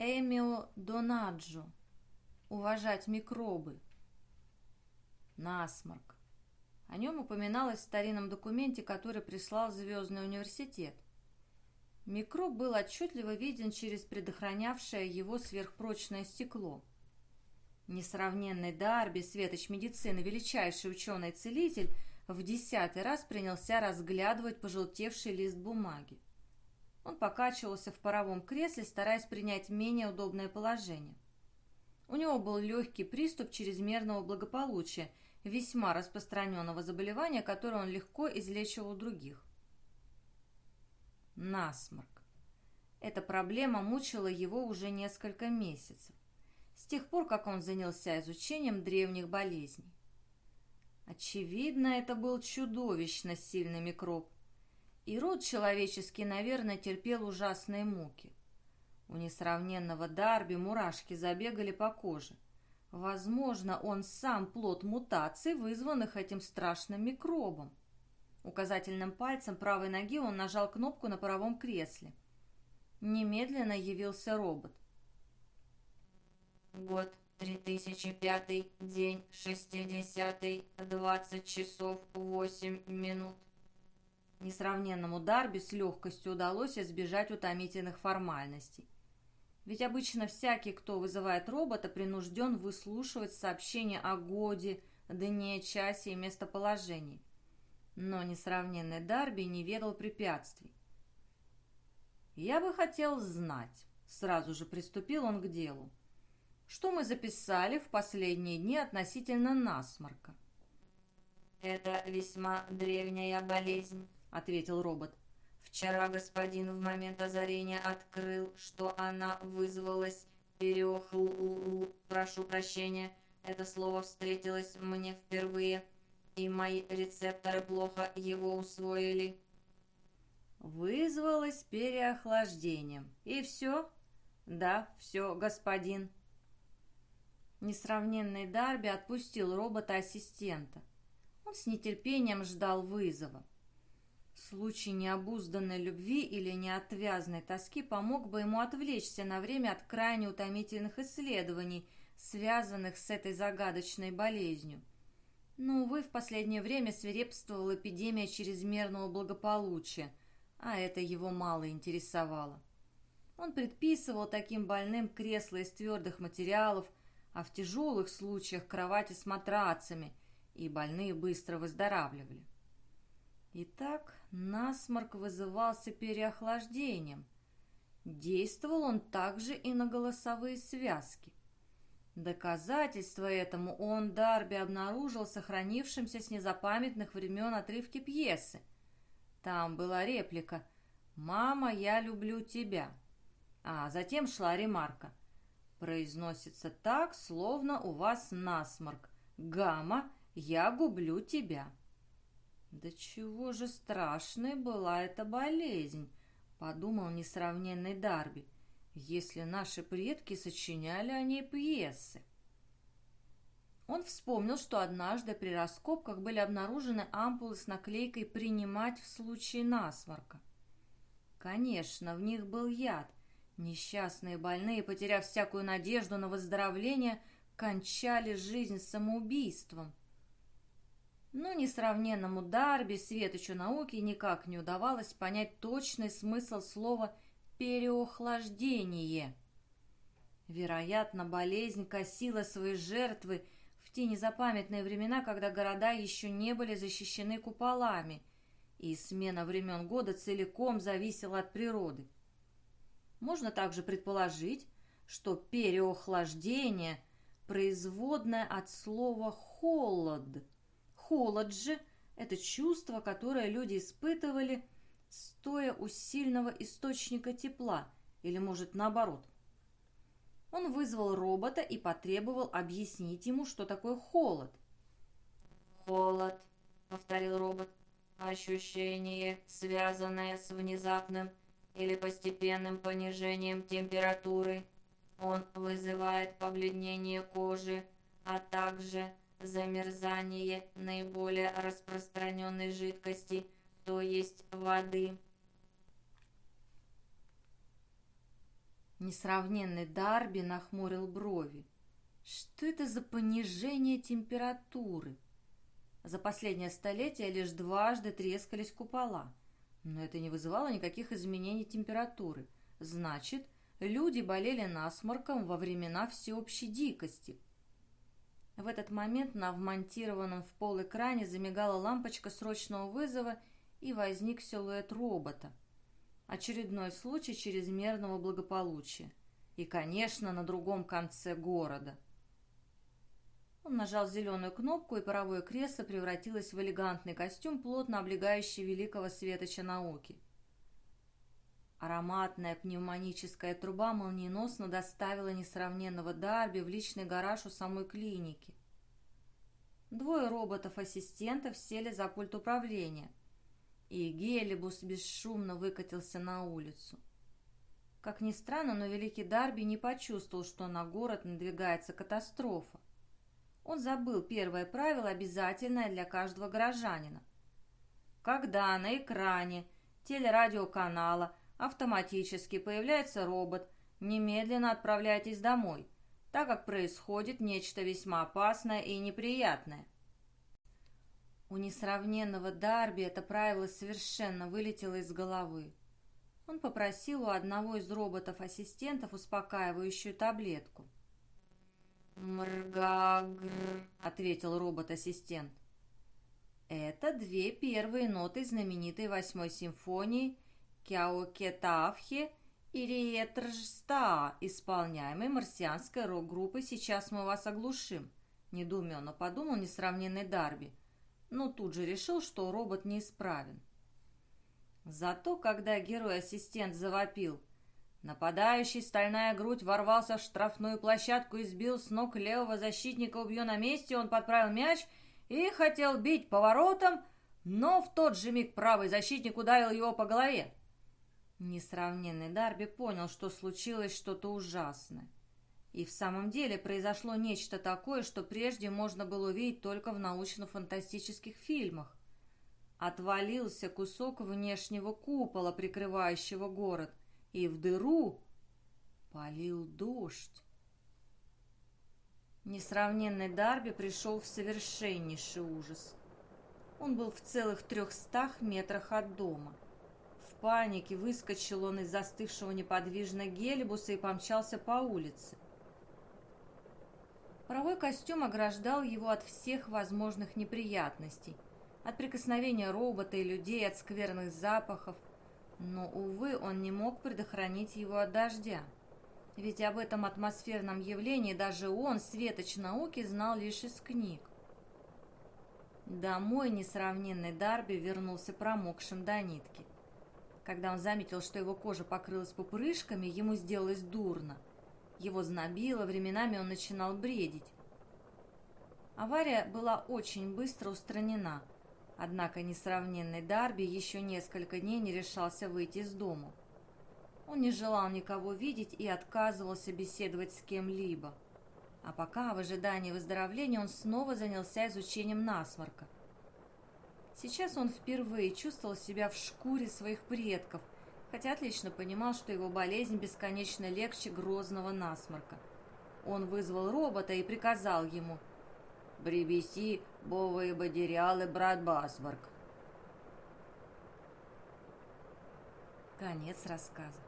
Эмио Донаджо. Уважать микробы. Насморк. О нем упоминалось в старинном документе, который прислал Звездный университет. Микроб был отчетливо виден через предохранявшее его сверхпрочное стекло. Несравненный Дарби, светоч медицины, величайший ученый-целитель, в десятый раз принялся разглядывать пожелтевший лист бумаги. Он покачивался в паровом кресле, стараясь принять менее удобное положение. У него был легкий приступ чрезмерного благополучия, весьма распространенного заболевания, которое он легко излечивал у других. Насморк. Эта проблема мучила его уже несколько месяцев, с тех пор, как он занялся изучением древних болезней. Очевидно, это был чудовищно сильный микроб, и род человеческий, наверное, терпел ужасные муки. У несравненного Дарби мурашки забегали по коже. Возможно, он сам плод мутаций, вызванных этим страшным микробом. Указательным пальцем правой ноги он нажал кнопку на паровом кресле. Немедленно явился робот. Год 3005, день 60, 20 часов 8 минут. Несравненному Дарби с легкостью удалось избежать утомительных формальностей. Ведь обычно всякий, кто вызывает робота, принужден выслушивать сообщения о годе, дне, часе и местоположении. Но несравненный Дарби не ведал препятствий. «Я бы хотел знать», — сразу же приступил он к делу, «что мы записали в последние дни относительно насморка». «Это весьма древняя болезнь», — ответил робот. «Вчера господин в момент озарения открыл, что она вызвалась переохл... Прошу прощения, это слово встретилось мне впервые, и мои рецепторы плохо его усвоили». «Вызвалась переохлаждением. И все?» «Да, все, господин». Несравненный Дарби отпустил робота-ассистента. Он с нетерпением ждал вызова. Случай необузданной любви или неотвязной тоски помог бы ему отвлечься на время от крайне утомительных исследований, связанных с этой загадочной болезнью. Но, увы, в последнее время свирепствовала эпидемия чрезмерного благополучия, а это его мало интересовало. Он предписывал таким больным кресла из твердых материалов, а в тяжелых случаях кровати с матрацами, и больные быстро выздоравливали. Итак, насморк вызывался переохлаждением. Действовал он также и на голосовые связки. Доказательство этому он, Дарби, обнаружил сохранившимся с незапамятных времен отрывки пьесы. Там была реплика «Мама, я люблю тебя». А затем шла ремарка. Произносится так, словно у вас насморк. «Гамма, я гублю тебя». «Да чего же страшной была эта болезнь?» — подумал несравненный Дарби, «если наши предки сочиняли о ней пьесы». Он вспомнил, что однажды при раскопках были обнаружены ампулы с наклейкой «Принимать в случае насморка». Конечно, в них был яд. Несчастные больные, потеряв всякую надежду на выздоровление, кончали жизнь самоубийством. Но несравненному Дарби, светочу науки, никак не удавалось понять точный смысл слова «переохлаждение». Вероятно, болезнь косила свои жертвы в те незапамятные времена, когда города еще не были защищены куполами, и смена времен года целиком зависела от природы. Можно также предположить, что переохлаждение – производное от слова «холод», Холод же – это чувство, которое люди испытывали, стоя у сильного источника тепла, или, может, наоборот. Он вызвал робота и потребовал объяснить ему, что такое холод. «Холод», — повторил робот, — «ощущение, связанное с внезапным или постепенным понижением температуры. Он вызывает побледнение кожи, а также замерзание наиболее распространенной жидкости, то есть воды. Несравненный Дарби нахмурил брови. Что это за понижение температуры? За последнее столетие лишь дважды трескались купола, но это не вызывало никаких изменений температуры. Значит, люди болели насморком во времена всеобщей дикости. В этот момент на вмонтированном в пол экране замигала лампочка срочного вызова и возник силуэт робота. Очередной случай чрезмерного благополучия. И, конечно, на другом конце города – он нажал зеленую кнопку, и паровое кресло превратилось в элегантный костюм, плотно облегающий великого светоча науки. Ароматная пневмоническая труба молниеносно доставила несравненного Дарби в личный гараж у самой клиники. Двое роботов-ассистентов сели за пульт управления, и Гелибус бесшумно выкатился на улицу. Как ни странно, но великий Дарби не почувствовал, что на город надвигается катастрофа. Он забыл первое правило, обязательное для каждого горожанина. Когда на экране телерадиоканала автоматически появляется робот, немедленно отправляйтесь домой, так как происходит нечто весьма опасное и неприятное. У несравненного Дарби это правило совершенно вылетело из головы. Он попросил у одного из роботов-ассистентов успокаивающую таблетку – «Мргагр», — ответил робот-ассистент. Это две первые ноты знаменитой восьмой симфонии Кяокетавхе и Риетржста, исполняемой марсианской рок-группой «Сейчас мы вас оглушим», — недоуменно подумал несравненный Дарби, но тут же решил, что робот неисправен. Зато, когда герой-ассистент завопил Нападающий стальная грудь ворвался в штрафную площадку и сбил с ног левого защитника, убью на месте, он подправил мяч и хотел бить поворотом, но в тот же миг правый защитник ударил его по голове. Несравненный Дарби понял, что случилось что-то ужасное. И в самом деле произошло нечто такое, что прежде можно было увидеть только в научно-фантастических фильмах. Отвалился кусок внешнего купола, прикрывающего город – и в дыру полил дождь. Несравненный Дарби пришел в совершеннейший ужас. Он был в целых трехстах метрах от дома. Панике выскочил он из застывшего неподвижно гелибуса и помчался по улице. Паровой костюм ограждал его от всех возможных неприятностей, от прикосновения робота и людей, от скверных запахов, но, увы, он не мог предохранить его от дождя. Ведь об этом атмосферном явлении даже он, светоч науки, знал лишь из книг. Домой несравненный Дарби вернулся промокшим до нитки. Когда он заметил, что его кожа покрылась пупырышками, ему сделалось дурно. Его знобило, временами он начинал бредить. Авария была очень быстро устранена – Однако несравненный Дарби еще несколько дней не решался выйти из дома. Он не желал никого видеть и отказывался беседовать с кем-либо. А пока, в ожидании выздоровления, он снова занялся изучением насморка. Сейчас он впервые чувствовал себя в шкуре своих предков, хотя отлично понимал, что его болезнь бесконечно легче грозного насморка. Он вызвал робота и приказал ему «Привези Бовые бодеряли, брат Басборг. Конец рассказа.